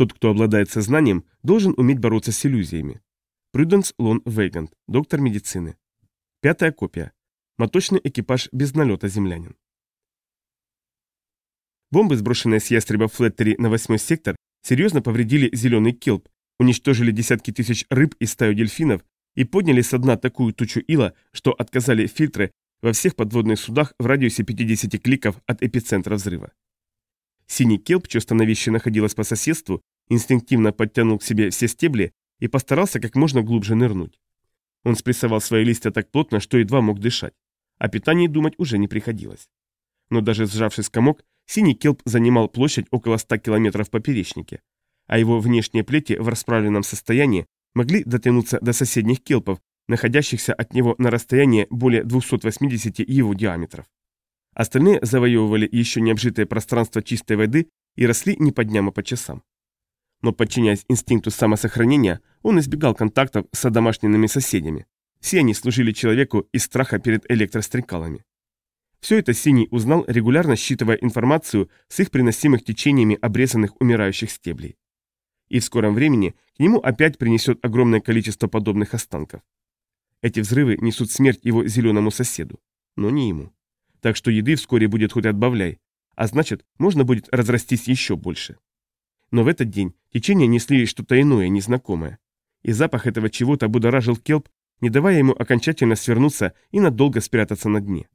Тот, кто обладает сознанием, должен уметь бороться с иллюзиями. Прюденс Лон Вейгант, доктор медицины. Пятая копия. Моточный экипаж без налета землянин. Бомбы, сброшенные с ястреба Флеттери на восьмой сектор, серьезно повредили зеленый келп, уничтожили десятки тысяч рыб и стаю дельфинов и подняли со дна такую тучу ила, что отказали фильтры во всех подводных судах в радиусе 50 кликов от эпицентра взрыва. Синий келп, чье становище находилось по соседству, инстинктивно подтянул к себе все стебли и постарался как можно глубже нырнуть. Он спрессовал свои листья так плотно, что едва мог дышать. О питании думать уже не приходилось. Но даже сжавшись комок, синий келп занимал площадь около 100 километров в поперечнике, а его внешние плети в расправленном состоянии могли дотянуться до соседних келпов, находящихся от него на расстоянии более 280 его диаметров. Остальные завоевывали еще необжитое пространство чистой воды и росли не по дням, а по часам но, подчиняясь инстинкту самосохранения, он избегал контактов с домашними соседями. Все они служили человеку из страха перед электрострекалами. Все это Синий узнал, регулярно считывая информацию с их приносимых течениями обрезанных умирающих стеблей. И в скором времени к нему опять принесет огромное количество подобных останков. Эти взрывы несут смерть его зеленому соседу, но не ему. Так что еды вскоре будет хоть отбавляй, а значит, можно будет разрастись еще больше. Но в этот день течения несли что-то иное, незнакомое. И запах этого чего-то будоражил келп, не давая ему окончательно свернуться и надолго спрятаться на дне.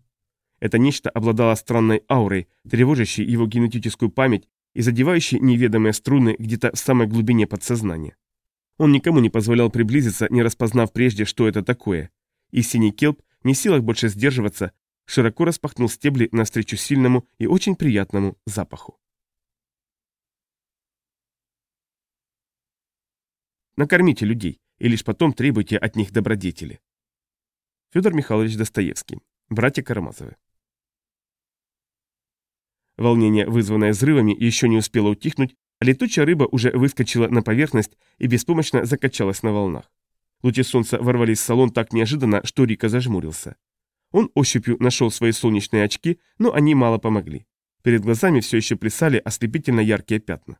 Это нечто обладало странной аурой, тревожащей его генетическую память и задевающей неведомые струны где-то в самой глубине подсознания. Он никому не позволял приблизиться, не распознав прежде, что это такое. И синий келп, не в силах больше сдерживаться, широко распахнул стебли навстречу сильному и очень приятному запаху. Накормите людей, и лишь потом требуйте от них добродетели. Федор Михайлович Достоевский. Братья Карамазовы. Волнение, вызванное взрывами, еще не успело утихнуть, а летучая рыба уже выскочила на поверхность и беспомощно закачалась на волнах. Лучи солнца ворвались в салон так неожиданно, что Рика зажмурился. Он ощупью нашел свои солнечные очки, но они мало помогли. Перед глазами все еще плясали ослепительно яркие пятна.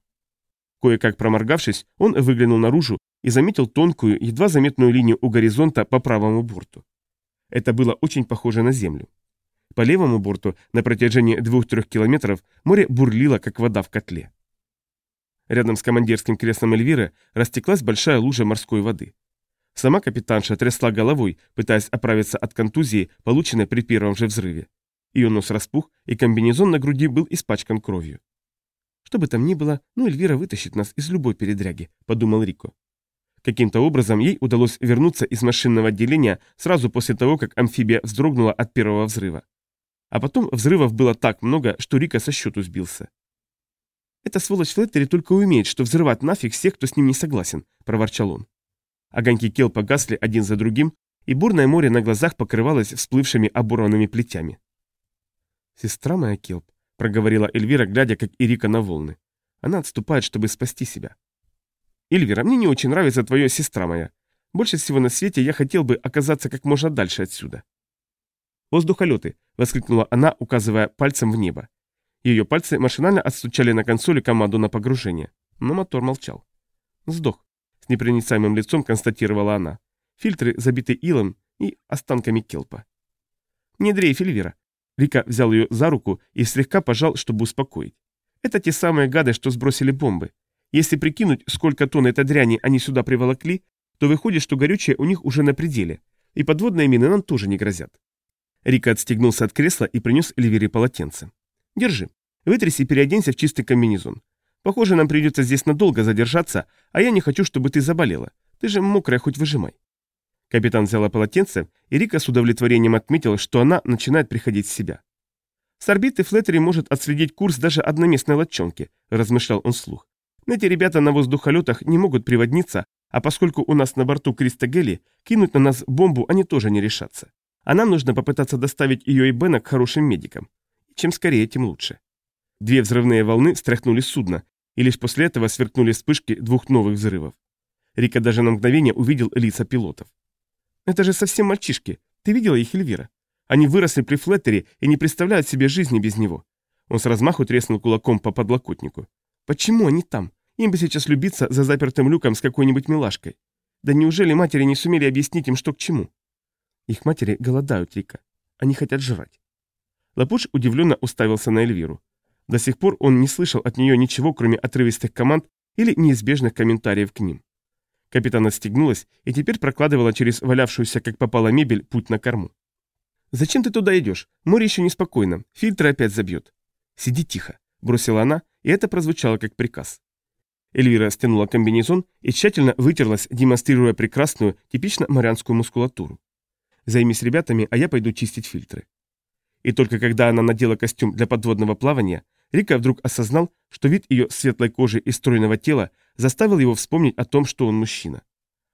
Кое-как проморгавшись, он выглянул наружу и заметил тонкую, едва заметную линию у горизонта по правому борту. Это было очень похоже на землю. По левому борту на протяжении двух-трех километров море бурлило, как вода в котле. Рядом с командирским креслом Эльвиры растеклась большая лужа морской воды. Сама капитанша трясла головой, пытаясь оправиться от контузии, полученной при первом же взрыве. Ее нос распух, и комбинезон на груди был испачкан кровью. «Что бы там ни было, ну Эльвира вытащит нас из любой передряги», — подумал Рико. Каким-то образом ей удалось вернуться из машинного отделения сразу после того, как амфибия вздрогнула от первого взрыва. А потом взрывов было так много, что Рика со счету сбился. «Эта сволочь Флеттери только умеет, что взрывать нафиг всех, кто с ним не согласен», — проворчал он. Огоньки кел погасли один за другим, и бурное море на глазах покрывалось всплывшими оборванными плетями. «Сестра моя, Келп, — проговорила Эльвира, глядя, как Ирика на волны. Она отступает, чтобы спасти себя. «Эльвира, мне не очень нравится твоя сестра моя. Больше всего на свете я хотел бы оказаться как можно дальше отсюда». «Воздухолеты!» — воскликнула она, указывая пальцем в небо. Ее пальцы машинально отстучали на консоли команду на погружение, но мотор молчал. «Сдох», — с непроницаемым лицом констатировала она. Фильтры забиты илом и останками келпа. «Не дрейф, Эльвира. Рика взял ее за руку и слегка пожал, чтобы успокоить. Это те самые гады, что сбросили бомбы. Если прикинуть, сколько тонн этой дряни они сюда приволокли, то выходит, что горючее у них уже на пределе, и подводные мины нам тоже не грозят. Рика отстегнулся от кресла и принес Эльвире полотенце. «Держи. Вытряси и переоденься в чистый комбинезон. Похоже, нам придется здесь надолго задержаться, а я не хочу, чтобы ты заболела. Ты же мокрая, хоть выжимай». Капитан взяла полотенце, и Рика с удовлетворением отметил, что она начинает приходить в себя. «С орбиты Флеттери может отследить курс даже одноместной лодчонки», – размышлял он вслух. «Эти ребята на воздухолетах не могут приводниться, а поскольку у нас на борту Криста Гелли, кинуть на нас бомбу они тоже не решатся. А нам нужно попытаться доставить ее и Бена к хорошим медикам. Чем скорее, тем лучше». Две взрывные волны встряхнули судно, и лишь после этого сверкнули вспышки двух новых взрывов. Рика даже на мгновение увидел лица пилотов. Это же совсем мальчишки. Ты видела их, Эльвира? Они выросли при Флеттере и не представляют себе жизни без него. Он с размаху треснул кулаком по подлокотнику. Почему они там? Им бы сейчас любиться за запертым люком с какой-нибудь милашкой. Да неужели матери не сумели объяснить им, что к чему? Их матери голодают, Рика. Они хотят жрать. Лапуш удивленно уставился на Эльвиру. До сих пор он не слышал от нее ничего, кроме отрывистых команд или неизбежных комментариев к ним. Капитан отстегнулась и теперь прокладывала через валявшуюся, как попала мебель, путь на корму. «Зачем ты туда идешь? Море еще неспокойно. Фильтры опять забьет». «Сиди тихо», — бросила она, и это прозвучало как приказ. Эльвира стянула комбинезон и тщательно вытерлась, демонстрируя прекрасную, типично морянскую мускулатуру. «Займись ребятами, а я пойду чистить фильтры». И только когда она надела костюм для подводного плавания, Рика вдруг осознал, что вид ее светлой кожи и стройного тела заставил его вспомнить о том, что он мужчина.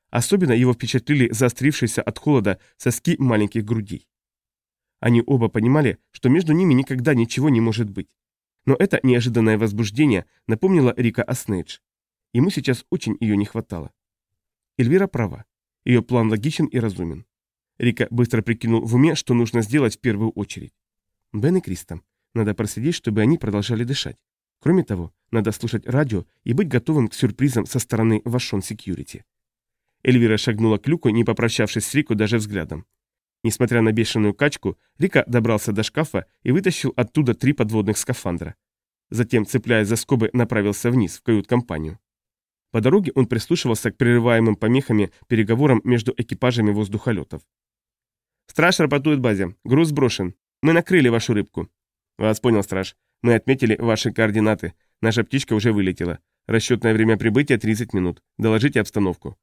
Особенно его впечатлили заострившиеся от холода соски маленьких грудей. Они оба понимали, что между ними никогда ничего не может быть. Но это неожиданное возбуждение напомнило Рика о Снейдж. Ему сейчас очень ее не хватало. Эльвира права. Ее план логичен и разумен. Рика быстро прикинул в уме, что нужно сделать в первую очередь. Бен и Криста. Надо проследить, чтобы они продолжали дышать. Кроме того, надо слушать радио и быть готовым к сюрпризам со стороны Вашон Секьюрити. Эльвира шагнула к люку, не попрощавшись с Рико даже взглядом. Несмотря на бешеную качку, Рика добрался до шкафа и вытащил оттуда три подводных скафандра. Затем, цепляясь за скобы, направился вниз, в кают-компанию. По дороге он прислушивался к прерываемым помехами переговорам между экипажами воздухолетов. «Страж рапортует базе. Груз сброшен. Мы накрыли вашу рыбку». «Вас понял, страж. Мы отметили ваши координаты. Наша птичка уже вылетела. Расчетное время прибытия 30 минут. Доложите обстановку».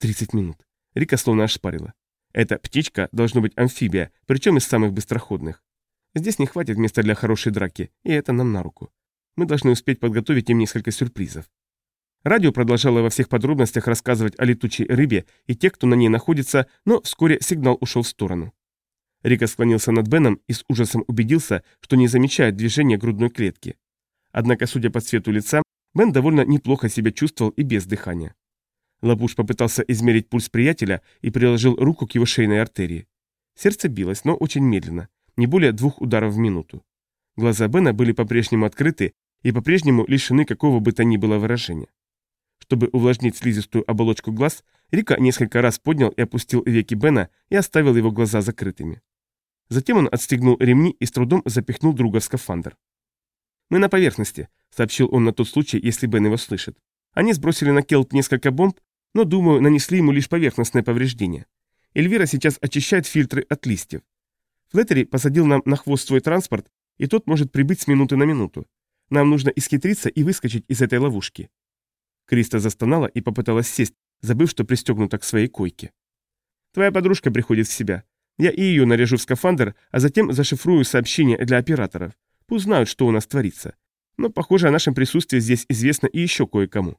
30 минут. Рика словно ошпарила. Эта птичка должна быть амфибия, причем из самых быстроходных. Здесь не хватит места для хорошей драки, и это нам на руку. Мы должны успеть подготовить им несколько сюрпризов. Радио продолжало во всех подробностях рассказывать о летучей рыбе и тех, кто на ней находится, но вскоре сигнал ушел в сторону. Рика склонился над Беном и с ужасом убедился, что не замечает движения грудной клетки. Однако, судя по цвету лица, Бен довольно неплохо себя чувствовал и без дыхания. Лапуш попытался измерить пульс приятеля и приложил руку к его шейной артерии. Сердце билось, но очень медленно, не более двух ударов в минуту. Глаза Бена были по-прежнему открыты и по-прежнему лишены какого бы то ни было выражения. Чтобы увлажнить слизистую оболочку глаз, Рика несколько раз поднял и опустил веки Бена и оставил его глаза закрытыми. Затем он отстегнул ремни и с трудом запихнул друга в скафандр. «Мы на поверхности», — сообщил он на тот случай, если Бен его слышит. «Они сбросили на Келп несколько бомб, но, думаю, нанесли ему лишь поверхностное повреждение. Эльвира сейчас очищает фильтры от листьев. Флеттери посадил нам на хвост свой транспорт, и тот может прибыть с минуты на минуту. Нам нужно исхитриться и выскочить из этой ловушки». Криста застонала и попыталась сесть, забыв, что пристегнута к своей койке. «Твоя подружка приходит в себя. Я и ее наряжу в скафандр, а затем зашифрую сообщение для операторов. Пусть знают, что у нас творится. Но, похоже, о нашем присутствии здесь известно и еще кое-кому».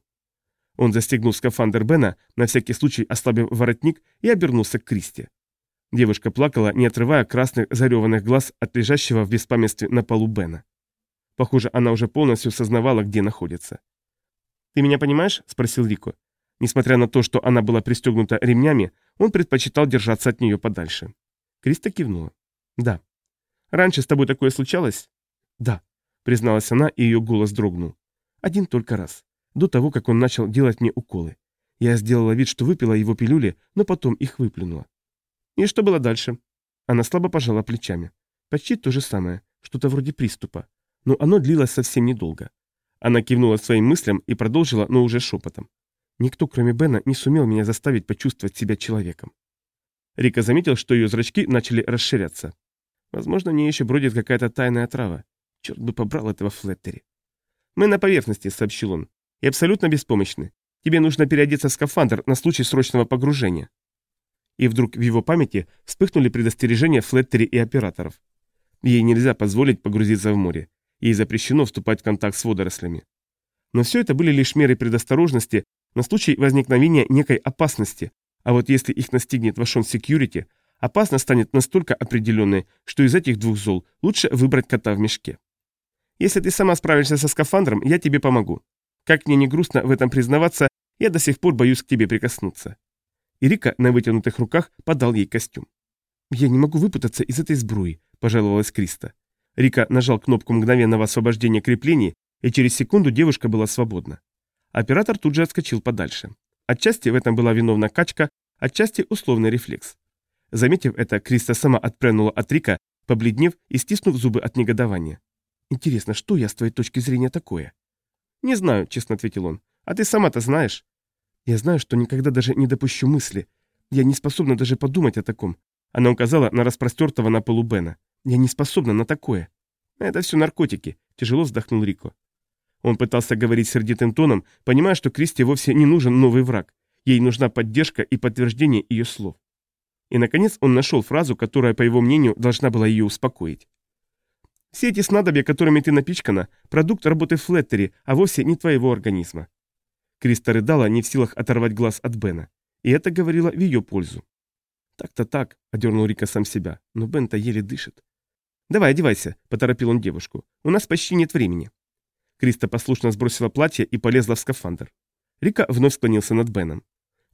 Он застегнул скафандр Бена, на всякий случай ослабив воротник, и обернулся к Кристи. Девушка плакала, не отрывая красных зареванных глаз от лежащего в беспамятстве на полу Бена. Похоже, она уже полностью сознавала, где находится. «Ты меня понимаешь?» – спросил Рико. Несмотря на то, что она была пристегнута ремнями, он предпочитал держаться от нее подальше. Криста кивнула. «Да». «Раньше с тобой такое случалось?» «Да», – призналась она, и ее голос дрогнул. «Один только раз до того, как он начал делать мне уколы. Я сделала вид, что выпила его пилюли, но потом их выплюнула. И что было дальше? Она слабо пожала плечами. Почти то же самое, что-то вроде приступа. Но оно длилось совсем недолго. Она кивнула своим мыслям и продолжила, но уже шепотом. Никто, кроме Бена, не сумел меня заставить почувствовать себя человеком. Рика заметил, что ее зрачки начали расширяться. Возможно, не еще бродит какая-то тайная трава. Черт бы побрал этого Флеттери. «Мы на поверхности», — сообщил он и абсолютно беспомощны. Тебе нужно переодеться в скафандр на случай срочного погружения». И вдруг в его памяти вспыхнули предостережения Флеттери и операторов. Ей нельзя позволить погрузиться в море. Ей запрещено вступать в контакт с водорослями. Но все это были лишь меры предосторожности на случай возникновения некой опасности, а вот если их настигнет Вашон Секьюрити, опасность станет настолько определенной, что из этих двух зол лучше выбрать кота в мешке. Если ты сама справишься со скафандром, я тебе помогу. Как мне не грустно в этом признаваться, я до сих пор боюсь к тебе прикоснуться. И Рика на вытянутых руках подал ей костюм. «Я не могу выпутаться из этой сбруи», – пожаловалась Криста. Рика нажал кнопку мгновенного освобождения креплений, и через секунду девушка была свободна. Оператор тут же отскочил подальше. Отчасти в этом была виновна качка, отчасти условный рефлекс. Заметив это, Криста сама отпрянула от Рика, побледнев и стиснув зубы от негодования. «Интересно, что я с твоей точки зрения такое?» «Не знаю», — честно ответил он. «А ты сама-то знаешь?» «Я знаю, что никогда даже не допущу мысли. Я не способна даже подумать о таком». Она указала на распростертого на полу Бена. «Я не способна на такое». «Это все наркотики», — тяжело вздохнул Рико. Он пытался говорить сердитым тоном, понимая, что Кристи вовсе не нужен новый враг. Ей нужна поддержка и подтверждение ее слов. И, наконец, он нашел фразу, которая, по его мнению, должна была ее успокоить. «Все эти снадобья, которыми ты напичкана, продукт работы Флеттери, а вовсе не твоего организма». Криста рыдала, не в силах оторвать глаз от Бена. И это говорило в ее пользу. «Так-то так», — одернул Рика сам себя, но Бен-то еле дышит. «Давай, одевайся», — поторопил он девушку. «У нас почти нет времени». Криста послушно сбросила платье и полезла в скафандр. Рика вновь склонился над Беном.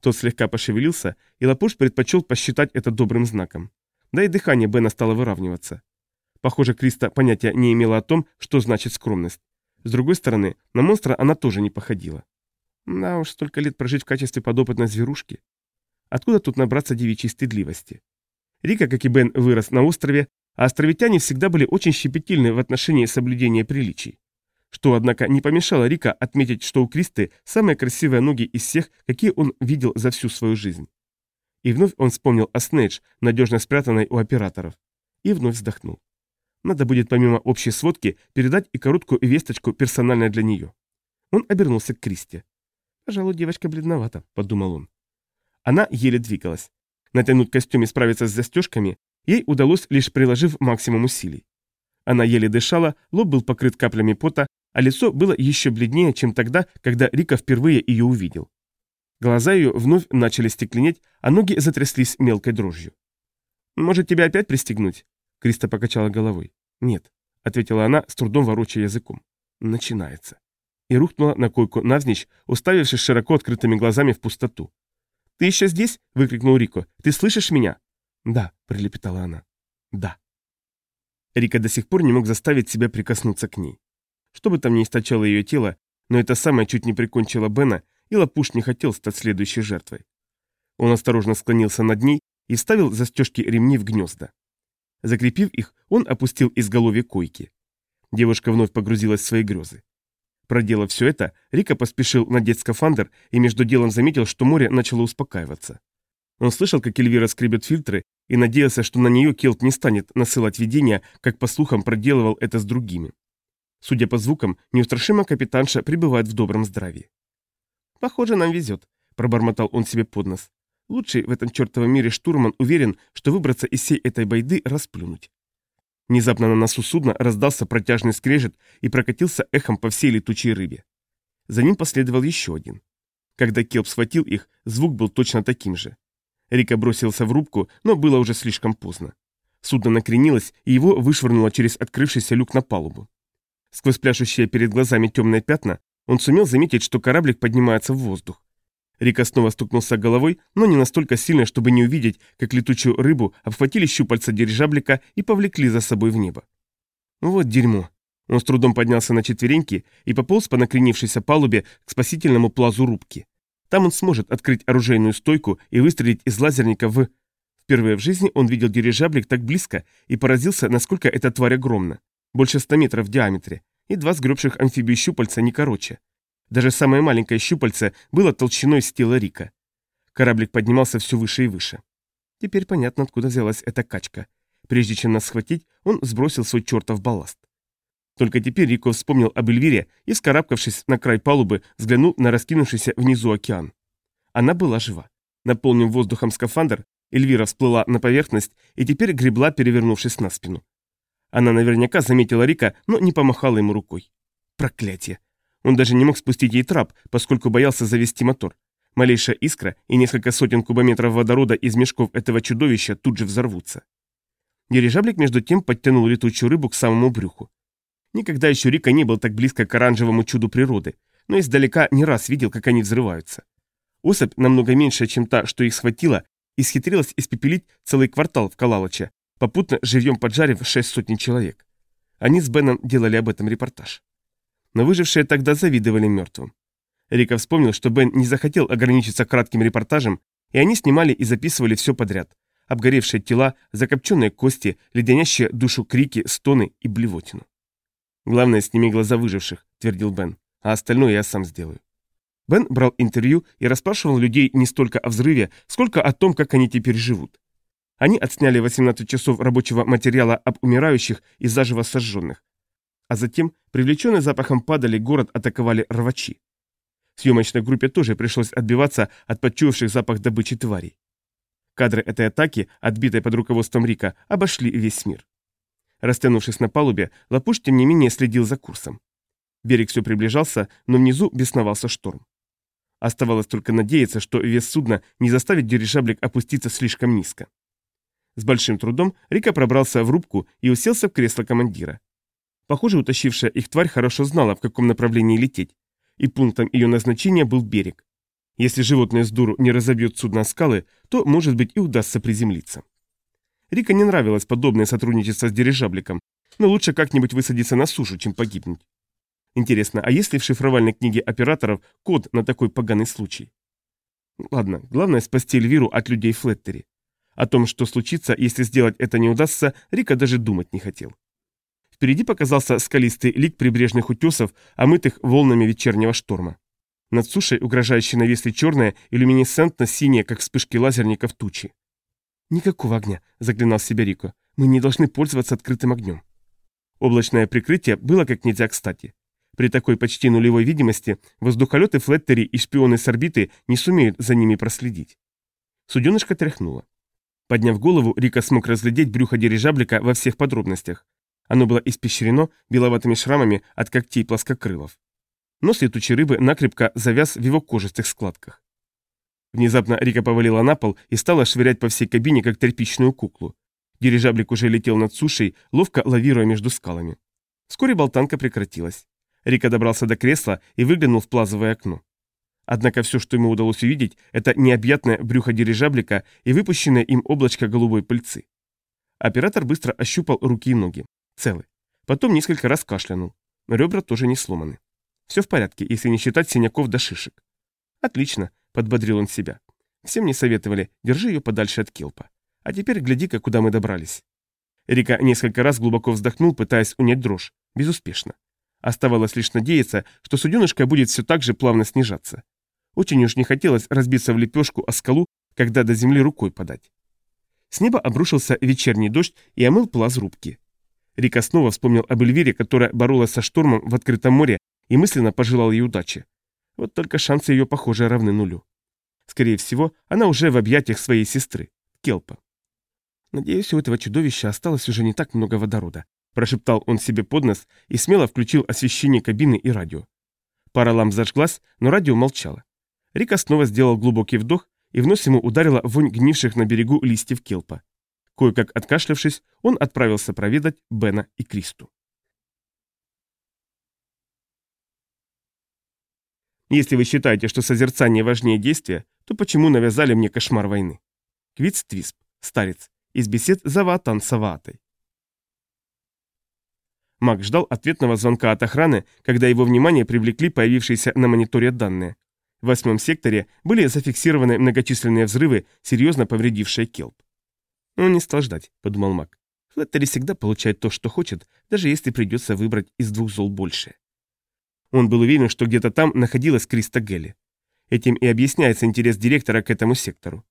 Тот слегка пошевелился, и Лапуш предпочел посчитать это добрым знаком. Да и дыхание Бена стало выравниваться. Похоже, Криста понятия не имела о том, что значит скромность. С другой стороны, на монстра она тоже не походила. Да уж, столько лет прожить в качестве подопытной зверушки. Откуда тут набраться девичьей стыдливости? Рика, как и Бен, вырос на острове, а островитяне всегда были очень щепетильны в отношении соблюдения приличий. Что, однако, не помешало Рика отметить, что у Кристы самые красивые ноги из всех, какие он видел за всю свою жизнь. И вновь он вспомнил о Снейдж, надежно спрятанной у операторов. И вновь вздохнул. Надо будет помимо общей сводки передать и короткую весточку персонально для нее. Он обернулся к Кристе. «Пожалуй, девочка бледновата», — подумал он. Она еле двигалась. Натянуть костюм и справиться с застежками ей удалось, лишь приложив максимум усилий. Она еле дышала, лоб был покрыт каплями пота, а лицо было еще бледнее, чем тогда, когда Рика впервые ее увидел. Глаза ее вновь начали стекленеть, а ноги затряслись мелкой дрожью. «Может, тебя опять пристегнуть?» Криста покачала головой. «Нет», — ответила она, с трудом ворочая языком. «Начинается». И рухнула на койку навзничь, уставившись широко открытыми глазами в пустоту. «Ты еще здесь?» — выкрикнул Рико. «Ты слышишь меня?» «Да», — прилепетала она. «Да». Рика до сих пор не мог заставить себя прикоснуться к ней. Что бы там ни источало ее тело, но это самое чуть не прикончило Бена, и Лапуш не хотел стать следующей жертвой. Он осторожно склонился над ней и вставил застежки ремни в гнезда. Закрепив их, он опустил изголовье койки. Девушка вновь погрузилась в свои грезы. Проделав все это, Рика поспешил надеть скафандр и между делом заметил, что море начало успокаиваться. Он слышал, как Эльвира скребет фильтры, и надеялся, что на нее Келт не станет насылать видения, как по слухам проделывал это с другими. Судя по звукам, неустрашимая капитанша пребывает в добром здравии. «Похоже, нам везет», — пробормотал он себе под нос. «Лучший в этом чертовом мире штурман уверен, что выбраться из всей этой байды расплюнуть». Внезапно на носу судна раздался протяжный скрежет и прокатился эхом по всей летучей рыбе. За ним последовал еще один. Когда Келп схватил их, звук был точно таким же. Рика бросился в рубку, но было уже слишком поздно. Судно накренилось, и его вышвырнуло через открывшийся люк на палубу. Сквозь пляшущие перед глазами темные пятна он сумел заметить, что кораблик поднимается в воздух. Рика снова стукнулся головой, но не настолько сильно, чтобы не увидеть, как летучую рыбу обхватили щупальца дирижаблика и повлекли за собой в небо. Вот дерьмо. Он с трудом поднялся на четвереньки и пополз по накренившейся палубе к спасительному плазу рубки. Там он сможет открыть оружейную стойку и выстрелить из лазерника в... Впервые в жизни он видел дирижаблик так близко и поразился, насколько эта тварь огромна. Больше 100 метров в диаметре, и два сгребших амфибий щупальца не короче. Даже самое маленькое щупальце было толщиной с тела Рика. Кораблик поднимался все выше и выше. Теперь понятно, откуда взялась эта качка. Прежде чем нас схватить, он сбросил свой чертов балласт. Только теперь Рико вспомнил об Эльвире и, скарабкавшись на край палубы, взглянул на раскинувшийся внизу океан. Она была жива. Наполнив воздухом скафандр, Эльвира всплыла на поверхность и теперь гребла, перевернувшись на спину. Она наверняка заметила Рика, но не помахала ему рукой. Проклятие. Он даже не мог спустить ей трап, поскольку боялся завести мотор. Малейшая искра и несколько сотен кубометров водорода из мешков этого чудовища тут же взорвутся. Дирижаблик между тем подтянул летучую рыбу к самому брюху. Никогда еще Рика не был так близко к оранжевому чуду природы, но издалека не раз видел, как они взрываются. Особь, намного меньше, чем та, что их схватила, исхитрилась испепелить целый квартал в Калалаче, попутно живьем поджарив шесть сотен человек. Они с Беном делали об этом репортаж. Но выжившие тогда завидовали мертвым. Рика вспомнил, что Бен не захотел ограничиться кратким репортажем, и они снимали и записывали все подряд. Обгоревшие тела, закопченные кости, леденящие душу крики, стоны и блевотину. «Главное, сними глаза выживших», — твердил Бен, — «а остальное я сам сделаю». Бен брал интервью и расспрашивал людей не столько о взрыве, сколько о том, как они теперь живут. Они отсняли 18 часов рабочего материала об умирающих и заживо сожженных. А затем, привлеченные запахом падали, город атаковали рвачи. Съемочной группе тоже пришлось отбиваться от почуявших запах добычи тварей. Кадры этой атаки, отбитой под руководством Рика, обошли весь мир. Растянувшись на палубе, Лапуш тем не менее следил за курсом. Берег все приближался, но внизу бесновался шторм. Оставалось только надеяться, что вес судна не заставит дирижаблик опуститься слишком низко. С большим трудом Рика пробрался в рубку и уселся в кресло командира. Похоже, утащившая их тварь хорошо знала, в каком направлении лететь, и пунктом ее назначения был берег. Если животное с дуру не разобьет судно скалы, то, может быть, и удастся приземлиться. Рика не нравилось подобное сотрудничество с дирижабликом, но лучше как-нибудь высадиться на сушу, чем погибнуть. Интересно, а есть ли в шифровальной книге операторов код на такой поганый случай? Ладно, главное спасти Эльвиру от людей Флеттери. О том, что случится, если сделать это не удастся, Рика даже думать не хотел. Впереди показался скалистый лик прибрежных утесов, омытых волнами вечернего шторма. Над сушей, угрожающей навесли черная и люминесцентно-синяя, как вспышки лазерников, тучи. «Никакого огня», — заклинал себе Рико. «Мы не должны пользоваться открытым огнем». Облачное прикрытие было как нельзя кстати. При такой почти нулевой видимости воздухолеты Флеттери и шпионы с орбиты не сумеют за ними проследить. Суденышко тряхнуло. Подняв голову, Рика смог разглядеть брюхо дирижаблика во всех подробностях. Оно было испещрено беловатыми шрамами от когтей плоскокрылов. Нос летучей рыбы накрепко завяз в его кожистых складках. Внезапно Рика повалила на пол и стала швырять по всей кабине, как тряпичную куклу. Дирижаблик уже летел над сушей, ловко лавируя между скалами. Вскоре болтанка прекратилась. Рика добрался до кресла и выглянул в плазовое окно. Однако все, что ему удалось увидеть, это необъятное брюхо дирижаблика и выпущенное им облачко голубой пыльцы. Оператор быстро ощупал руки и ноги. Целы. Потом несколько раз кашлянул. Ребра тоже не сломаны. Все в порядке, если не считать синяков до шишек. Отлично, подбодрил он себя. Всем не советовали, держи ее подальше от келпа. А теперь гляди-ка, куда мы добрались. Рика несколько раз глубоко вздохнул, пытаясь унять дрожь. Безуспешно. Оставалось лишь надеяться, что суденышко будет все так же плавно снижаться. Очень уж не хотелось разбиться в лепешку о скалу, когда до земли рукой подать. С неба обрушился вечерний дождь и омыл плаз рубки. Рика снова вспомнил об Эльвире, которая боролась со штормом в открытом море и мысленно пожелал ей удачи. Вот только шансы ее, похоже, равны нулю. Скорее всего, она уже в объятиях своей сестры, Келпа. «Надеюсь, у этого чудовища осталось уже не так много водорода», прошептал он себе под нос и смело включил освещение кабины и радио. Пара ламп зажглась, но радио молчало. Рика снова сделал глубокий вдох, и в нос ему ударила вонь гнивших на берегу листьев келпа. Кое-как откашлявшись, он отправился проведать Бена и Кристу. Если вы считаете, что созерцание важнее действия, то почему навязали мне кошмар войны? Квиц Твисп, старец, из бесед за Ваатан Саваатой. Мак ждал ответного звонка от охраны, когда его внимание привлекли появившиеся на мониторе данные. В восьмом секторе были зафиксированы многочисленные взрывы, серьезно повредившие келп. «Он не стал ждать», — подумал Мак. «Флеттери всегда получает то, что хочет, даже если придется выбрать из двух зол большее». Он был уверен, что где-то там находилась Криста Гелли. Этим и объясняется интерес директора к этому сектору.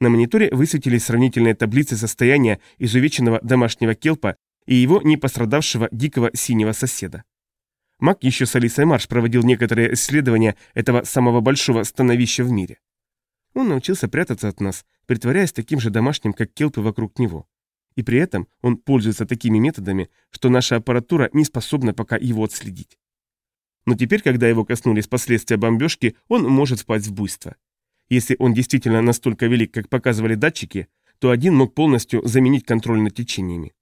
На мониторе высветились сравнительные таблицы состояния изувеченного домашнего келпа и его не пострадавшего дикого синего соседа. Мак еще с Алисой Марш проводил некоторые исследования этого самого большого становища в мире. Он научился прятаться от нас, притворяясь таким же домашним, как келпы вокруг него. И при этом он пользуется такими методами, что наша аппаратура не способна пока его отследить. Но теперь, когда его коснулись последствия бомбежки, он может впасть в буйство. Если он действительно настолько велик, как показывали датчики, то один мог полностью заменить контроль над течениями.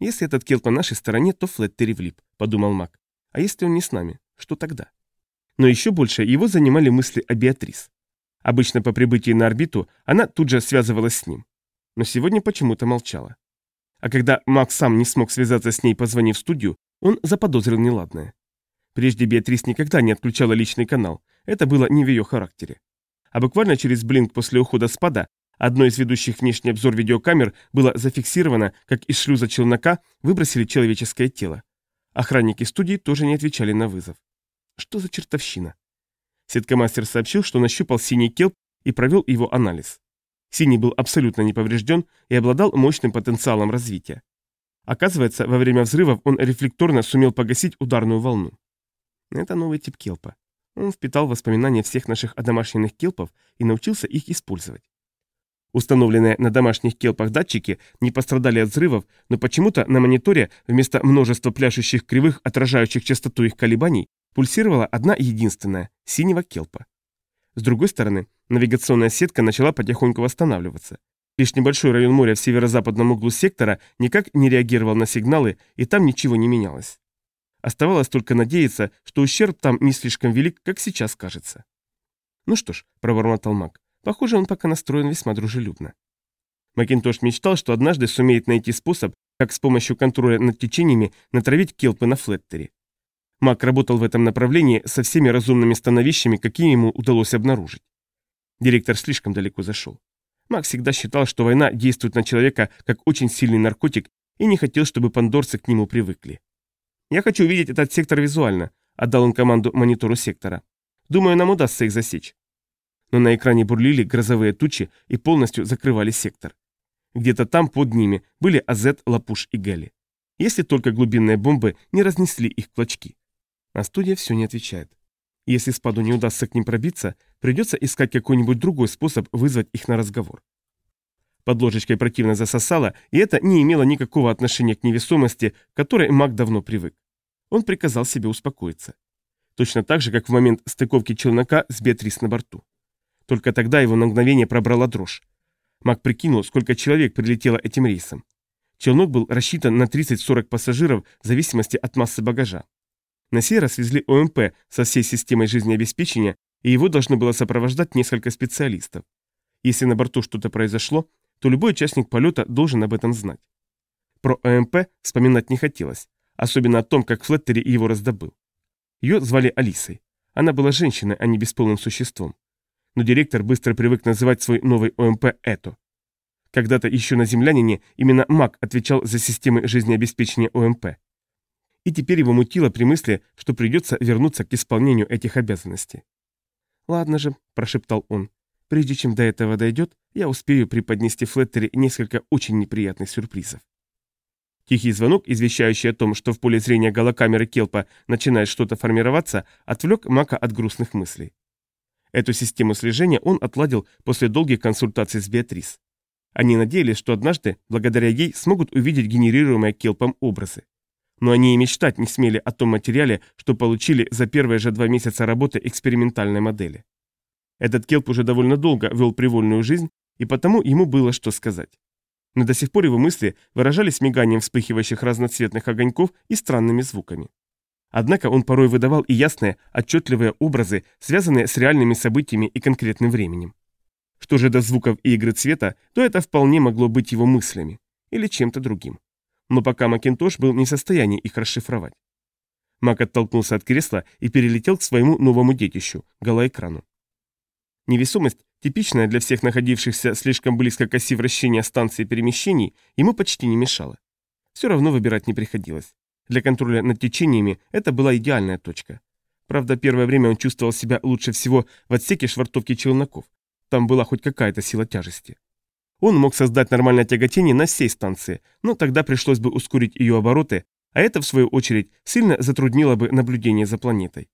«Если этот келп на нашей стороне, то Флеттери влип», — подумал Мак. А если он не с нами, что тогда? Но еще больше его занимали мысли о Беатрис. Обычно по прибытии на орбиту она тут же связывалась с ним. Но сегодня почему-то молчала. А когда Макс сам не смог связаться с ней, позвонив в студию, он заподозрил неладное. Прежде Беатрис никогда не отключала личный канал, это было не в ее характере. А буквально через блинк после ухода спада одно из ведущих внешний обзор видеокамер было зафиксировано, как из шлюза челнока выбросили человеческое тело. Охранники студии тоже не отвечали на вызов. Что за чертовщина? Сеткомастер сообщил, что нащупал синий келп и провел его анализ. Синий был абсолютно не поврежден и обладал мощным потенциалом развития. Оказывается, во время взрывов он рефлекторно сумел погасить ударную волну. Это новый тип келпа. Он впитал воспоминания всех наших одомашненных келпов и научился их использовать. Установленные на домашних келпах датчики не пострадали от взрывов, но почему-то на мониторе вместо множества пляшущих кривых, отражающих частоту их колебаний, пульсировала одна единственная – синего келпа. С другой стороны, навигационная сетка начала потихоньку восстанавливаться. Лишь небольшой район моря в северо-западном углу сектора никак не реагировал на сигналы, и там ничего не менялось. Оставалось только надеяться, что ущерб там не слишком велик, как сейчас кажется. «Ну что ж», — пробормотал маг, — «похоже, он пока настроен весьма дружелюбно». Макинтош мечтал, что однажды сумеет найти способ, как с помощью контроля над течениями натравить келпы на флеттере. Мак работал в этом направлении со всеми разумными становищами, какие ему удалось обнаружить. Директор слишком далеко зашел. Мак всегда считал, что война действует на человека как очень сильный наркотик и не хотел, чтобы пандорцы к нему привыкли. «Я хочу увидеть этот сектор визуально», — отдал он команду монитору сектора. «Думаю, нам удастся их засечь». Но на экране бурлили грозовые тучи и полностью закрывали сектор. Где-то там под ними были Азет, Лапуш и Гели. Если только глубинные бомбы не разнесли их клочки. А студия все не отвечает. Если спаду не удастся к ним пробиться, придется искать какой-нибудь другой способ вызвать их на разговор. Под ложечкой противно засосало, и это не имело никакого отношения к невесомости, к которой маг давно привык. Он приказал себе успокоиться. Точно так же, как в момент стыковки челнока с Беатрис на борту. Только тогда его на мгновение пробрала дрожь. Маг прикинул, сколько человек прилетело этим рейсом. Челнок был рассчитан на 30-40 пассажиров в зависимости от массы багажа. На сей раз везли ОМП со всей системой жизнеобеспечения, и его должно было сопровождать несколько специалистов. Если на борту что-то произошло, то любой участник полета должен об этом знать. Про ОМП вспоминать не хотелось, особенно о том, как Флеттери его раздобыл. Ее звали Алисой. Она была женщиной, а не бесполым существом. Но директор быстро привык называть свой новый ОМП «Это». Когда-то еще на землянине именно МАК отвечал за системы жизнеобеспечения ОМП и теперь его мутило при мысли, что придется вернуться к исполнению этих обязанностей. «Ладно же», – прошептал он, – «прежде чем до этого дойдет, я успею преподнести Флеттере несколько очень неприятных сюрпризов». Тихий звонок, извещающий о том, что в поле зрения голокамеры Келпа начинает что-то формироваться, отвлек Мака от грустных мыслей. Эту систему слежения он отладил после долгих консультаций с Беатрис. Они надеялись, что однажды, благодаря ей, смогут увидеть генерируемые Келпом образы но они и мечтать не смели о том материале, что получили за первые же два месяца работы экспериментальной модели. Этот Келп уже довольно долго вел привольную жизнь, и потому ему было что сказать. Но до сих пор его мысли выражались миганием вспыхивающих разноцветных огоньков и странными звуками. Однако он порой выдавал и ясные, отчетливые образы, связанные с реальными событиями и конкретным временем. Что же до звуков и игры цвета, то это вполне могло быть его мыслями или чем-то другим но пока Макинтош был не в состоянии их расшифровать. Мак оттолкнулся от кресла и перелетел к своему новому детищу, голоэкрану. Невесомость, типичная для всех находившихся слишком близко к оси вращения станции перемещений, ему почти не мешала. Все равно выбирать не приходилось. Для контроля над течениями это была идеальная точка. Правда, первое время он чувствовал себя лучше всего в отсеке швартовки челноков. Там была хоть какая-то сила тяжести. Он мог создать нормальное тяготение на всей станции, но тогда пришлось бы ускорить ее обороты, а это, в свою очередь, сильно затруднило бы наблюдение за планетой.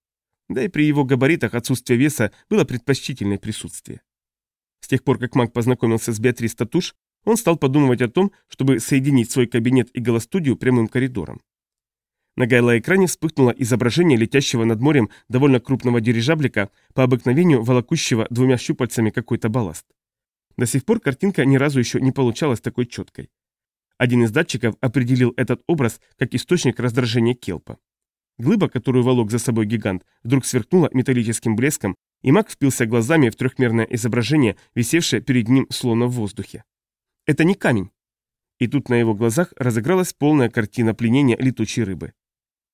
Да и при его габаритах отсутствие веса было предпочтительное присутствие. С тех пор, как Мак познакомился с Беатрис Татуш, он стал подумывать о том, чтобы соединить свой кабинет и голостудию прямым коридором. На гайло-экране вспыхнуло изображение летящего над морем довольно крупного дирижаблика, по обыкновению волокущего двумя щупальцами какой-то балласт. До сих пор картинка ни разу еще не получалась такой четкой. Один из датчиков определил этот образ как источник раздражения келпа. Глыба, которую волок за собой гигант, вдруг сверкнула металлическим блеском, и маг впился глазами в трехмерное изображение, висевшее перед ним словно в воздухе. «Это не камень!» И тут на его глазах разыгралась полная картина пленения летучей рыбы.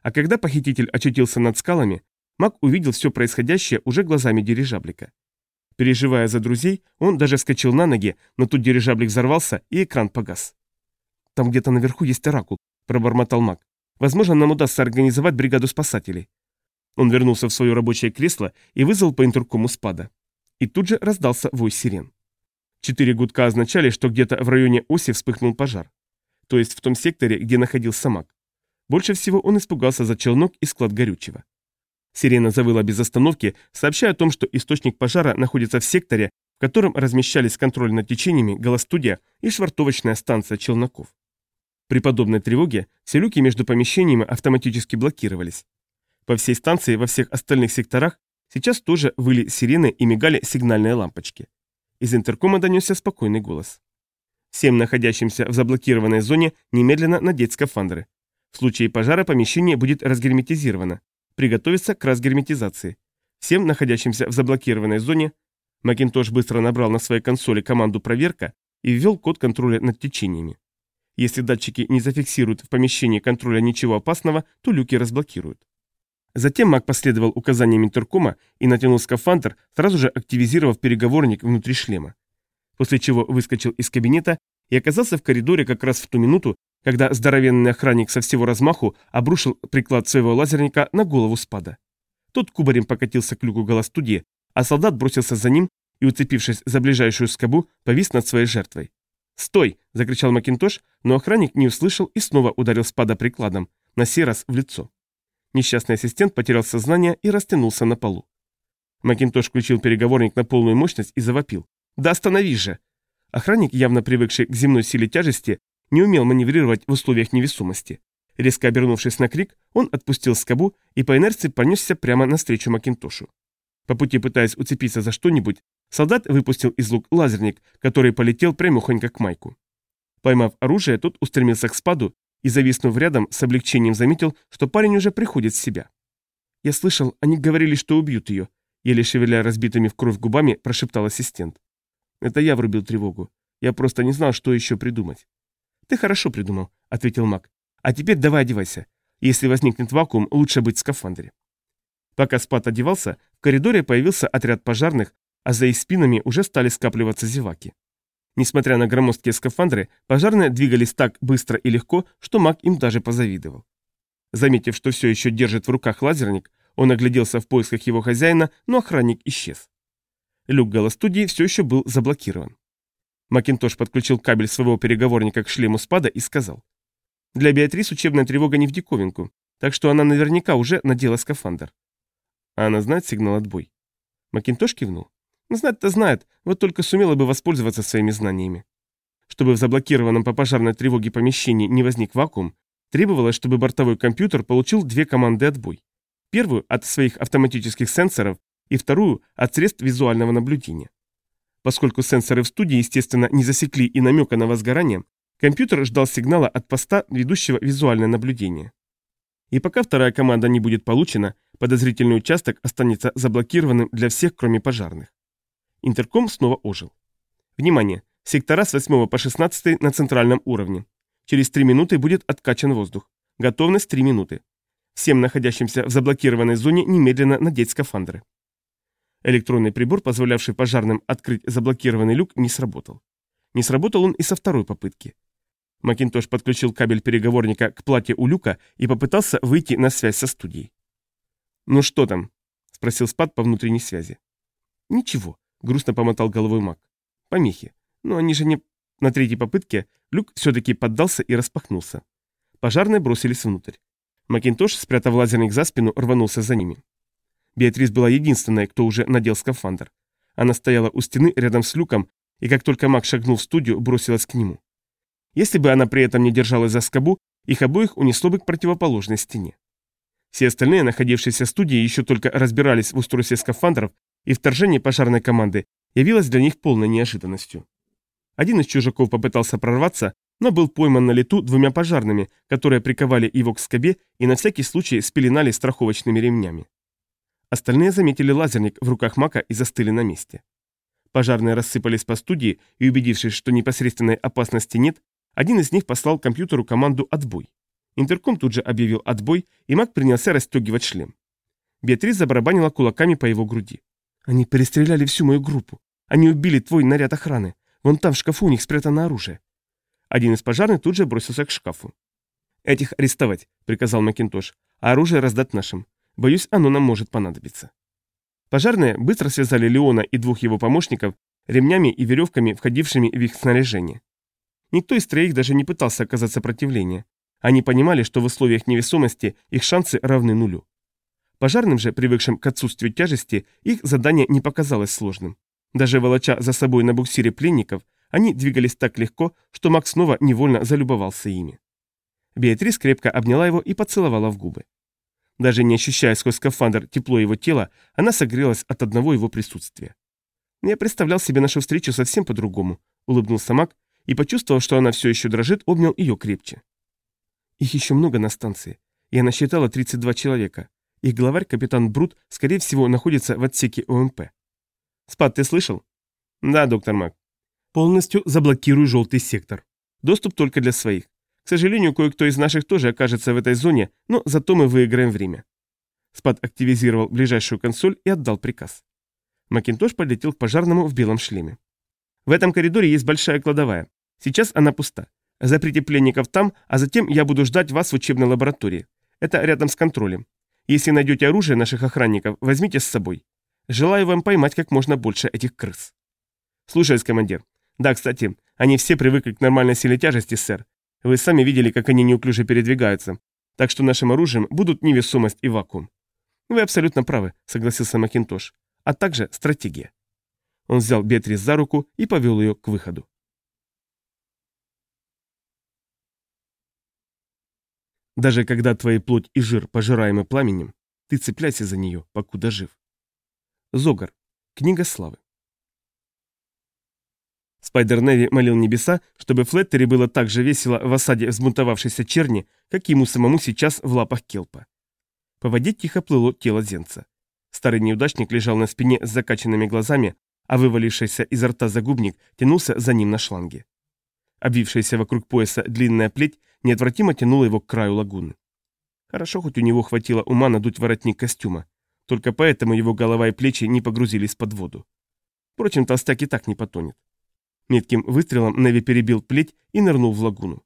А когда похититель очутился над скалами, Мак увидел все происходящее уже глазами дирижаблика. Переживая за друзей, он даже вскочил на ноги, но тут дирижаблик взорвался, и экран погас. «Там где-то наверху есть оракул», — пробормотал Мак. «Возможно, нам удастся организовать бригаду спасателей». Он вернулся в свое рабочее кресло и вызвал по интеркому спада. И тут же раздался вой сирен. Четыре гудка означали, что где-то в районе оси вспыхнул пожар. То есть в том секторе, где находился Мак. Больше всего он испугался за челнок и склад горючего. Сирена завыла без остановки, сообщая о том, что источник пожара находится в секторе, в котором размещались контроль над течениями, голостудия и швартовочная станция челноков. При подобной тревоге все люки между помещениями автоматически блокировались. По всей станции во всех остальных секторах сейчас тоже выли сирены и мигали сигнальные лампочки. Из интеркома донесся спокойный голос. Всем находящимся в заблокированной зоне немедленно надеть скафандры. В случае пожара помещение будет разгерметизировано. Приготовиться к разгерметизации. Всем находящимся в заблокированной зоне Макинтош быстро набрал на своей консоли команду «Проверка» и ввел код контроля над течениями. Если датчики не зафиксируют в помещении контроля ничего опасного, то люки разблокируют. Затем Мак последовал указаниям интеркома и натянул скафандр, сразу же активизировав переговорник внутри шлема. После чего выскочил из кабинета и оказался в коридоре как раз в ту минуту, когда здоровенный охранник со всего размаху обрушил приклад своего лазерника на голову спада. Тот кубарем покатился к люку голостудии, а солдат бросился за ним и, уцепившись за ближайшую скобу, повис над своей жертвой. «Стой!» – закричал Макинтош, но охранник не услышал и снова ударил спада прикладом, на сей раз в лицо. Несчастный ассистент потерял сознание и растянулся на полу. Макинтош включил переговорник на полную мощность и завопил. «Да остановись же!» Охранник, явно привыкший к земной силе тяжести, не умел маневрировать в условиях невесомости. Резко обернувшись на крик, он отпустил скобу и по инерции понесся прямо навстречу Макинтошу. По пути пытаясь уцепиться за что-нибудь, солдат выпустил из лук лазерник, который полетел прямохонько к Майку. Поймав оружие, тот устремился к спаду и, зависнув рядом, с облегчением заметил, что парень уже приходит в себя. «Я слышал, они говорили, что убьют ее», еле шевеля разбитыми в кровь губами, прошептал ассистент. «Это я врубил тревогу. Я просто не знал, что еще придумать». «Ты хорошо придумал», — ответил Мак. «А теперь давай одевайся. Если возникнет вакуум, лучше быть в скафандре». Пока Спат одевался, в коридоре появился отряд пожарных, а за их спинами уже стали скапливаться зеваки. Несмотря на громоздкие скафандры, пожарные двигались так быстро и легко, что Мак им даже позавидовал. Заметив, что все еще держит в руках лазерник, он огляделся в поисках его хозяина, но охранник исчез. Люк голостудии все еще был заблокирован. Макинтош подключил кабель своего переговорника к шлему спада и сказал. Для Беатрис учебная тревога не в диковинку, так что она наверняка уже надела скафандр. А она знает сигнал отбой. Макинтош кивнул. Знать-то знает, вот только сумела бы воспользоваться своими знаниями. Чтобы в заблокированном по пожарной тревоге помещении не возник вакуум, требовалось, чтобы бортовой компьютер получил две команды отбой. Первую от своих автоматических сенсоров и вторую от средств визуального наблюдения. Поскольку сенсоры в студии, естественно, не засекли и намека на возгорание, компьютер ждал сигнала от поста, ведущего визуальное наблюдение. И пока вторая команда не будет получена, подозрительный участок останется заблокированным для всех, кроме пожарных. Интерком снова ожил. Внимание! Сектора с 8 по 16 на центральном уровне. Через 3 минуты будет откачан воздух. Готовность 3 минуты. Всем находящимся в заблокированной зоне немедленно надеть скафандры. Электронный прибор, позволявший пожарным открыть заблокированный люк, не сработал. Не сработал он и со второй попытки. Макинтош подключил кабель переговорника к плате у люка и попытался выйти на связь со студией. «Ну что там?» – спросил Спад по внутренней связи. «Ничего», – грустно помотал головой Мак. «Помехи. Но они же не...» На третьей попытке люк все-таки поддался и распахнулся. Пожарные бросились внутрь. Макинтош, спрятав лазерник за спину, рванулся за ними. Беатрис была единственной, кто уже надел скафандр. Она стояла у стены рядом с люком, и как только Мак шагнул в студию, бросилась к нему. Если бы она при этом не держалась за скобу, их обоих унесло бы к противоположной стене. Все остальные, находившиеся в студии, еще только разбирались в устройстве скафандров, и вторжение пожарной команды явилось для них полной неожиданностью. Один из чужаков попытался прорваться, но был пойман на лету двумя пожарными, которые приковали его к скобе и на всякий случай спеленали страховочными ремнями. Остальные заметили лазерник в руках Мака и застыли на месте. Пожарные рассыпались по студии, и убедившись, что непосредственной опасности нет, один из них послал компьютеру команду «Отбой». Интерком тут же объявил отбой, и маг принялся расстегивать шлем. Беатрис забарабанила кулаками по его груди. «Они перестреляли всю мою группу. Они убили твой наряд охраны. Вон там в шкафу у них спрятано оружие». Один из пожарных тут же бросился к шкафу. «Этих арестовать», — приказал Макинтош, — «а оружие раздать нашим. Боюсь, оно нам может понадобиться». Пожарные быстро связали Леона и двух его помощников ремнями и веревками, входившими в их снаряжение. Никто из троих даже не пытался оказать сопротивление. Они понимали, что в условиях невесомости их шансы равны нулю. Пожарным же, привыкшим к отсутствию тяжести, их задание не показалось сложным. Даже волоча за собой на буксире пленников, они двигались так легко, что Макс снова невольно залюбовался ими. Беатрис крепко обняла его и поцеловала в губы. Даже не ощущая сквозь скафандр тепло его тела, она согрелась от одного его присутствия. «Я представлял себе нашу встречу совсем по-другому», — улыбнулся Мак и, почувствовав, что она все еще дрожит, обнял ее крепче. «Их еще много на станции. Я насчитала 32 человека. Их главарь, капитан Брут, скорее всего, находится в отсеке ОМП». «Спад, ты слышал?» «Да, доктор Мак». «Полностью заблокируй желтый сектор. Доступ только для своих. К сожалению, кое-кто из наших тоже окажется в этой зоне, но зато мы выиграем время». Спад активизировал ближайшую консоль и отдал приказ. Макинтош полетел к пожарному в белом шлеме. «В этом коридоре есть большая кладовая. Сейчас она пуста. Заприте пленников там, а затем я буду ждать вас в учебной лаборатории. Это рядом с контролем. Если найдете оружие наших охранников, возьмите с собой. Желаю вам поймать как можно больше этих крыс». «Слушаюсь, командир. Да, кстати, они все привыкли к нормальной силе тяжести, сэр. Вы сами видели, как они неуклюже передвигаются. Так что нашим оружием будут невесомость и вакуум». «Вы абсолютно правы», — согласился Макинтош а также стратегия. Он взял Беатрис за руку и повел ее к выходу. Даже когда твоя плоть и жир пожираемы пламенем, ты цепляйся за нее, покуда жив. Зогар. Книга славы. Спайдер Неви молил небеса, чтобы Флеттери было так же весело в осаде взбунтовавшейся черни, как ему самому сейчас в лапах Келпа. По воде тихо плыло тело Зенца. Старый неудачник лежал на спине с закачанными глазами, а вывалившийся изо рта загубник тянулся за ним на шланге. Обвившаяся вокруг пояса длинная плеть неотвратимо тянула его к краю лагуны. Хорошо, хоть у него хватило ума надуть воротник костюма, только поэтому его голова и плечи не погрузились под воду. Впрочем, толстяк и так не потонет. Метким выстрелом Неви перебил плеть и нырнул в лагуну.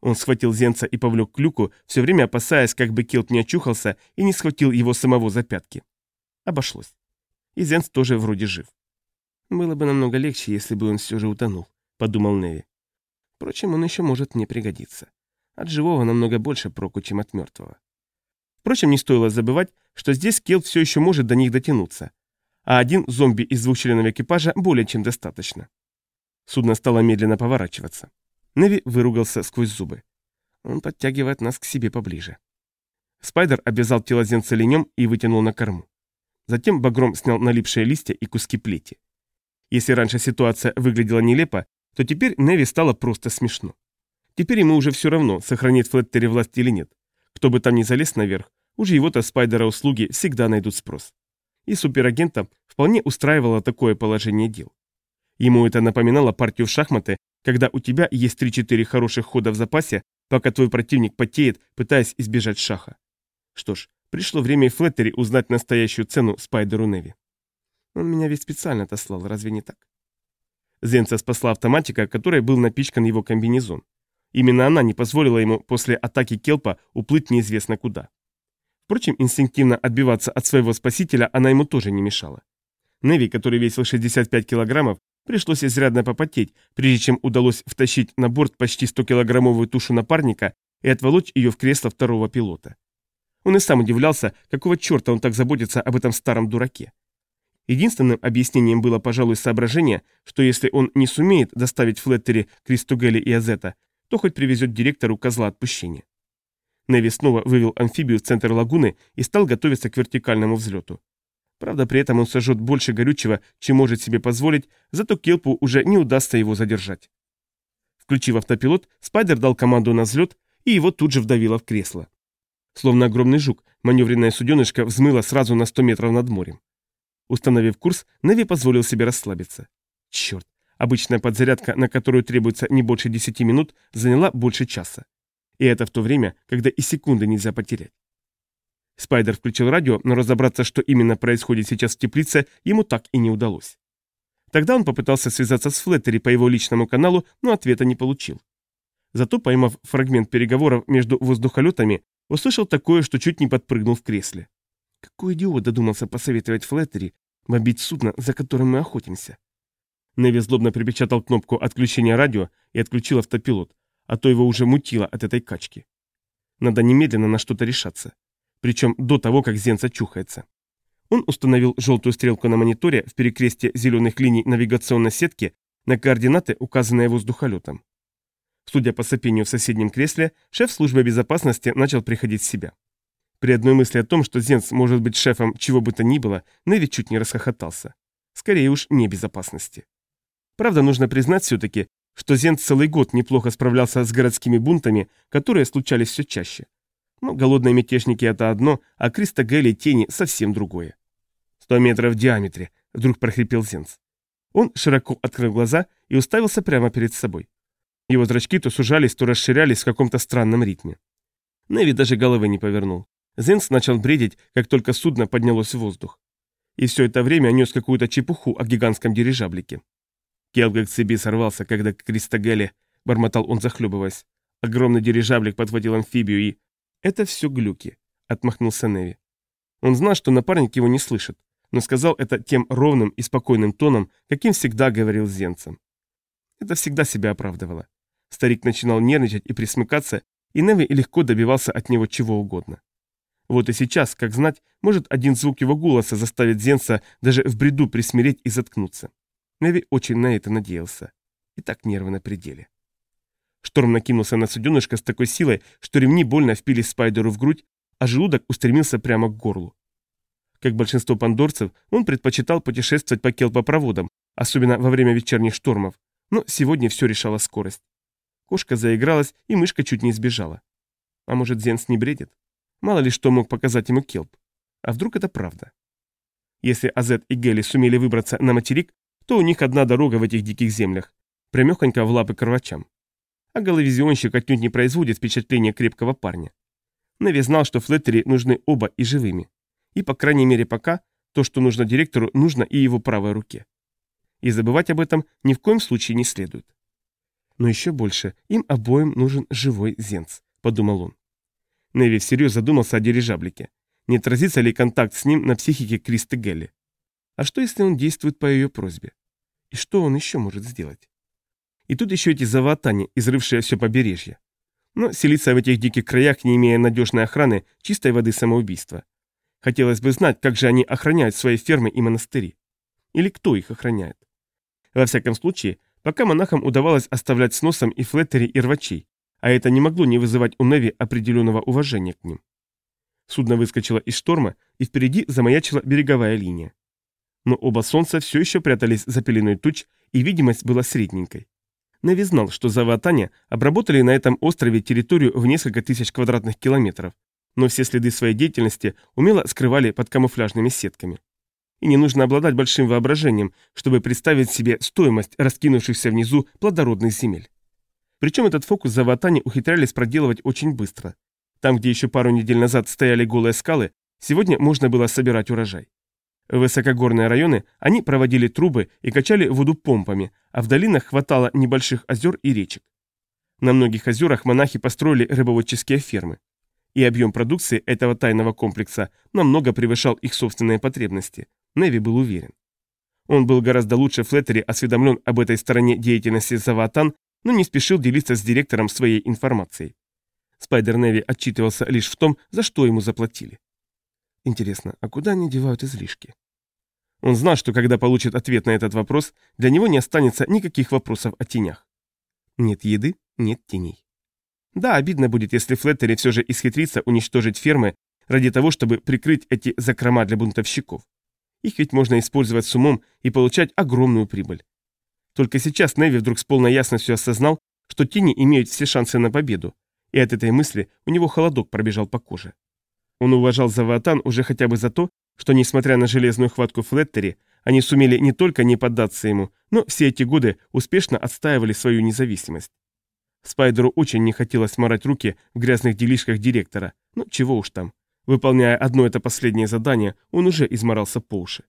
Он схватил Зенца и повлек к люку, все время опасаясь, как бы Келп не очухался и не схватил его самого за пятки. Обошлось. И Зенс тоже вроде жив. Было бы намного легче, если бы он все же утонул, подумал Неви. Впрочем, он еще может мне пригодиться. От живого намного больше проку, чем от мертвого. Впрочем, не стоило забывать, что здесь Келл все еще может до них дотянуться, а один зомби из двух членов экипажа более чем достаточно. Судно стало медленно поворачиваться. Неви выругался сквозь зубы. Он подтягивает нас к себе поближе. Спайдер обвязал тело Зенца ленем и вытянул на корму. Затем Багром снял налипшие листья и куски плети. Если раньше ситуация выглядела нелепо, то теперь Неви стало просто смешно. Теперь ему уже все равно, сохранит Флеттери власть или нет. Кто бы там ни залез наверх, уже его-то Спайдера услуги всегда найдут спрос. И суперагента вполне устраивало такое положение дел. Ему это напоминало партию в шахматы, когда у тебя есть 3-4 хороших хода в запасе, пока твой противник потеет, пытаясь избежать шаха. Что ж, Пришло время и Флеттери узнать настоящую цену Спайдеру Неви. Он меня ведь специально отослал, разве не так? Зенца спасла автоматика, которой был напичкан его комбинезон. Именно она не позволила ему после атаки Келпа уплыть неизвестно куда. Впрочем, инстинктивно отбиваться от своего спасителя она ему тоже не мешала. Неви, который весил 65 килограммов, пришлось изрядно попотеть, прежде чем удалось втащить на борт почти 100-килограммовую тушу напарника и отволочь ее в кресло второго пилота. Он и сам удивлялся, какого черта он так заботится об этом старом дураке. Единственным объяснением было, пожалуй, соображение, что если он не сумеет доставить Флеттери, Кристугели и Азета, то хоть привезет директору козла отпущения. Неви снова вывел амфибию в центр лагуны и стал готовиться к вертикальному взлету. Правда, при этом он сожжет больше горючего, чем может себе позволить, зато Келпу уже не удастся его задержать. Включив автопилот, Спайдер дал команду на взлет, и его тут же вдавило в кресло. Словно огромный жук, маневренная суденышко взмыла сразу на 100 метров над морем. Установив курс, Неви позволил себе расслабиться. Черт, обычная подзарядка, на которую требуется не больше 10 минут, заняла больше часа. И это в то время, когда и секунды нельзя потерять. Спайдер включил радио, но разобраться, что именно происходит сейчас в теплице, ему так и не удалось. Тогда он попытался связаться с Флеттери по его личному каналу, но ответа не получил. Зато, поймав фрагмент переговоров между воздухолетами, услышал такое, что чуть не подпрыгнул в кресле. Какой идиот додумался посоветовать Флеттери бомбить судно, за которым мы охотимся? Неви злобно припечатал кнопку отключения радио и отключил автопилот, а то его уже мутило от этой качки. Надо немедленно на что-то решаться причем до того, как Зенца чухается. Он установил желтую стрелку на мониторе в перекрестье зеленых линий навигационной сетки на координаты, указанные воздухолетом. Судя по сопению в соседнем кресле, шеф службы безопасности начал приходить в себя. При одной мысли о том, что Зенц может быть шефом чего бы то ни было, Неви чуть не расхохотался. Скорее уж, не безопасности. Правда, нужно признать все-таки, что Зенц целый год неплохо справлялся с городскими бунтами, которые случались все чаще. Но голодные мятежники — это одно, а Криста Гелли тени — совсем другое. «Сто метров в диаметре», — вдруг прохрипел Зенс. Он широко открыл глаза и уставился прямо перед собой. Его зрачки то сужались, то расширялись в каком-то странном ритме. Неви даже головы не повернул. Зенс начал бредить, как только судно поднялось в воздух. И все это время нес какую-то чепуху о гигантском дирижаблике. Келгак с цепи сорвался, когда Кристагелли, бормотал он захлебываясь. Огромный дирижаблик подхватил амфибию и... «Это все глюки», — отмахнулся Неви. Он знал, что напарник его не слышит, но сказал это тем ровным и спокойным тоном, каким всегда говорил Зенцем. Это всегда себя оправдывало. Старик начинал нервничать и присмыкаться, и Неви легко добивался от него чего угодно. Вот и сейчас, как знать, может один звук его голоса заставить Зенца даже в бреду присмиреть и заткнуться. Неви очень на это надеялся. И так нервы на пределе. Шторм накинулся на суденышко с такой силой, что ремни больно впились Спайдеру в грудь, а желудок устремился прямо к горлу. Как большинство пандорцев, он предпочитал путешествовать по келпопроводам, особенно во время вечерних штормов, но сегодня все решала скорость. Кошка заигралась, и мышка чуть не сбежала. А может, Зенс не бредит? Мало ли что мог показать ему келп. А вдруг это правда? Если Азет и Гелли сумели выбраться на материк, то у них одна дорога в этих диких землях, прямехонько в лапы корвачам а головизионщик отнюдь не производит впечатления крепкого парня. Неви знал, что Флеттери нужны оба и живыми. И, по крайней мере, пока, то, что нужно директору, нужно и его правой руке. И забывать об этом ни в коем случае не следует. Но еще больше, им обоим нужен живой Зенц, подумал он. Неви всерьез задумался о дирижаблике. Не отразится ли контакт с ним на психике Кристы Гелли? А что, если он действует по ее просьбе? И что он еще может сделать? И тут еще эти заватани, изрывшие все побережье. Но селиться в этих диких краях, не имея надежной охраны, чистой воды самоубийства. Хотелось бы знать, как же они охраняют свои фермы и монастыри. Или кто их охраняет. Во всяком случае, пока монахам удавалось оставлять с носом и флеттери, и рвачей, а это не могло не вызывать у Неви определенного уважения к ним. Судно выскочило из шторма, и впереди замаячила береговая линия. Но оба солнца все еще прятались за пеленой туч, и видимость была средненькой. Неви знал, что заватане обработали на этом острове территорию в несколько тысяч квадратных километров, но все следы своей деятельности умело скрывали под камуфляжными сетками. И не нужно обладать большим воображением, чтобы представить себе стоимость раскинувшихся внизу плодородных земель. Причем этот фокус заватане ухитрялись проделывать очень быстро. Там, где еще пару недель назад стояли голые скалы, сегодня можно было собирать урожай. В высокогорные районы они проводили трубы и качали воду помпами, а в долинах хватало небольших озер и речек. На многих озерах монахи построили рыбоводческие фермы. И объем продукции этого тайного комплекса намного превышал их собственные потребности. Неви был уверен. Он был гораздо лучше Флеттери осведомлен об этой стороне деятельности Заватан, но не спешил делиться с директором своей информацией. Спайдер Неви отчитывался лишь в том, за что ему заплатили. Интересно, а куда они девают излишки? Он знал, что когда получит ответ на этот вопрос, для него не останется никаких вопросов о тенях. Нет еды, нет теней. Да, обидно будет, если Флеттери все же исхитрится уничтожить фермы ради того, чтобы прикрыть эти закрома для бунтовщиков. Их ведь можно использовать с умом и получать огромную прибыль. Только сейчас Неви вдруг с полной ясностью осознал, что тени имеют все шансы на победу, и от этой мысли у него холодок пробежал по коже. Он уважал Заватан уже хотя бы за то, что, несмотря на железную хватку Флеттери, они сумели не только не поддаться ему, но все эти годы успешно отстаивали свою независимость. Спайдеру очень не хотелось морать руки в грязных делишках директора, ну чего уж там. Выполняя одно это последнее задание, он уже изморался по уши.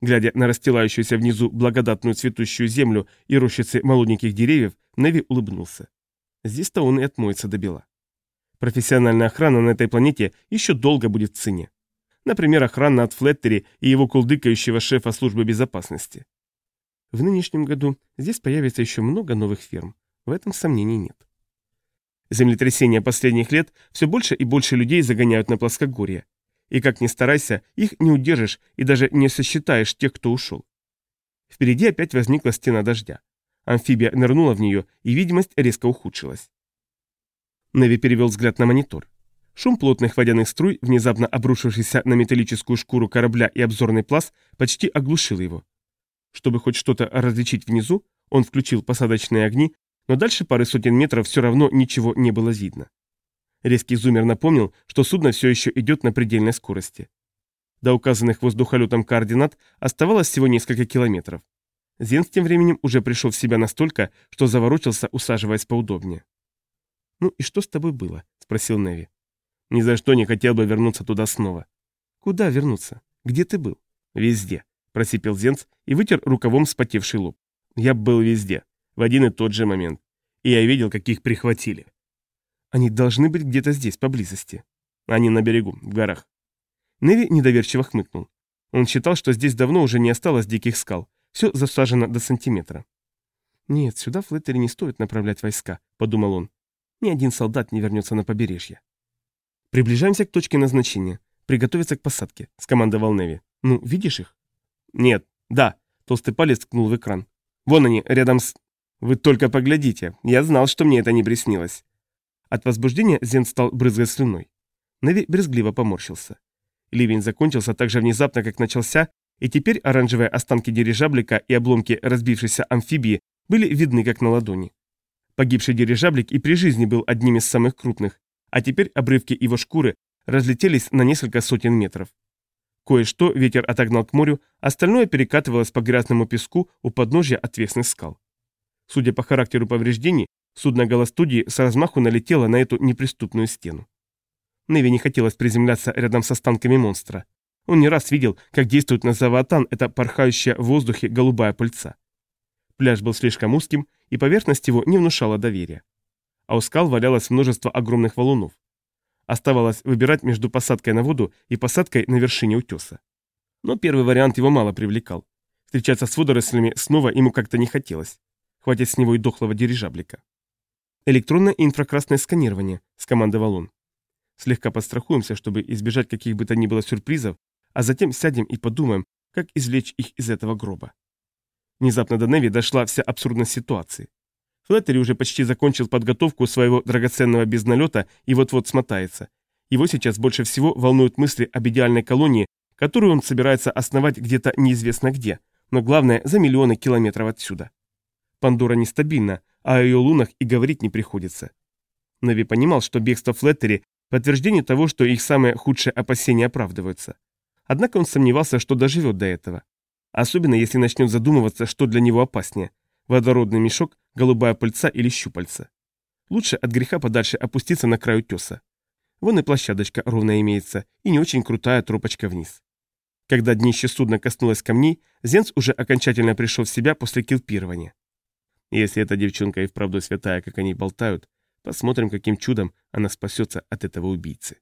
Глядя на расстилающуюся внизу благодатную цветущую землю и рощицы молоденьких деревьев, Неви улыбнулся. Здесь-то он и отмоется до бела. Профессиональная охрана на этой планете еще долго будет в цене. Например, охрана от Флеттери и его кулдыкающего шефа службы безопасности. В нынешнем году здесь появится еще много новых ферм. В этом сомнений нет. Землетрясения последних лет все больше и больше людей загоняют на плоскогорье. И как ни старайся, их не удержишь и даже не сосчитаешь тех, кто ушел. Впереди опять возникла стена дождя. Амфибия нырнула в нее, и видимость резко ухудшилась. Неви перевел взгляд на монитор. Шум плотных водяных струй, внезапно обрушившийся на металлическую шкуру корабля и обзорный пласт, почти оглушил его. Чтобы хоть что-то различить внизу, он включил посадочные огни, но дальше пары сотен метров все равно ничего не было видно. Резкий зумер напомнил, что судно все еще идет на предельной скорости. До указанных воздухолетом координат оставалось всего несколько километров. Зенс тем временем уже пришел в себя настолько, что заворочился, усаживаясь поудобнее. «Ну и что с тобой было?» – спросил Неви. «Ни за что не хотел бы вернуться туда снова». «Куда вернуться? Где ты был?» «Везде просипел Зенц и вытер рукавом спотевший лоб. Я был везде, в один и тот же момент. И я видел, как их прихватили. Они должны быть где-то здесь, поблизости. Они на берегу, в горах. Неви недоверчиво хмыкнул. Он считал, что здесь давно уже не осталось диких скал. Все засажено до сантиметра. «Нет, сюда в Флеттере не стоит направлять войска», — подумал он. «Ни один солдат не вернется на побережье». «Приближаемся к точке назначения. Приготовиться к посадке», — скомандовал Неви. «Ну, видишь их?» «Нет, да», — толстый палец ткнул в экран. «Вон они, рядом с...» «Вы только поглядите, я знал, что мне это не приснилось». От возбуждения Зен стал брызгать слюной. Неви брезгливо поморщился. Ливень закончился так же внезапно, как начался, и теперь оранжевые останки дирижаблика и обломки разбившейся амфибии были видны как на ладони. Погибший дирижаблик и при жизни был одним из самых крупных, а теперь обрывки его шкуры разлетелись на несколько сотен метров. Кое-что ветер отогнал к морю, остальное перекатывалось по грязному песку у подножья отвесных скал. Судя по характеру повреждений, судно Галастудии с размаху налетело на эту неприступную стену. Неви не хотелось приземляться рядом с останками монстра. Он не раз видел, как действует на Заватан эта порхающая в воздухе голубая пыльца. Пляж был слишком узким, и поверхность его не внушала доверия. А у скал валялось множество огромных валунов. Оставалось выбирать между посадкой на воду и посадкой на вершине утеса. Но первый вариант его мало привлекал. Встречаться с водорослями снова ему как-то не хотелось. Хватит с него и дохлого дирижаблика. «Электронное и инфракрасное сканирование», — скомандовал он. «Слегка подстрахуемся, чтобы избежать каких бы то ни было сюрпризов, а затем сядем и подумаем, как извлечь их из этого гроба». Внезапно до Неви дошла вся абсурдность ситуации. Флеттери уже почти закончил подготовку своего драгоценного безналета и вот-вот смотается. Его сейчас больше всего волнуют мысли об идеальной колонии, которую он собирается основать где-то неизвестно где, но главное, за миллионы километров отсюда. Пандора нестабильна, а о ее лунах и говорить не приходится. Нави понимал, что бегство Флеттери – подтверждение того, что их самые худшие опасения оправдываются. Однако он сомневался, что доживет до этого. Особенно если начнет задумываться, что для него опаснее – водородный мешок голубая пыльца или щупальца. Лучше от греха подальше опуститься на край утеса. Вон и площадочка ровно имеется, и не очень крутая тропочка вниз. Когда днище судна коснулось камней, Зенц уже окончательно пришел в себя после килпирования. Если эта девчонка и вправду святая, как они болтают, посмотрим, каким чудом она спасется от этого убийцы.